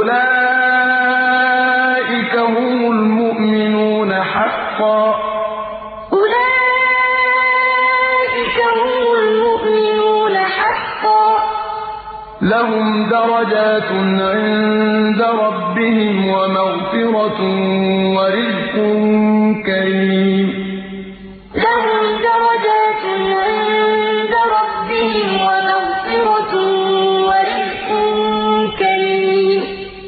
أولئك هم المؤمنون حقا. لهم درجات عند ربهم ومغفرة ورزق كريم. لهم درجات عند ربهم ومغفرة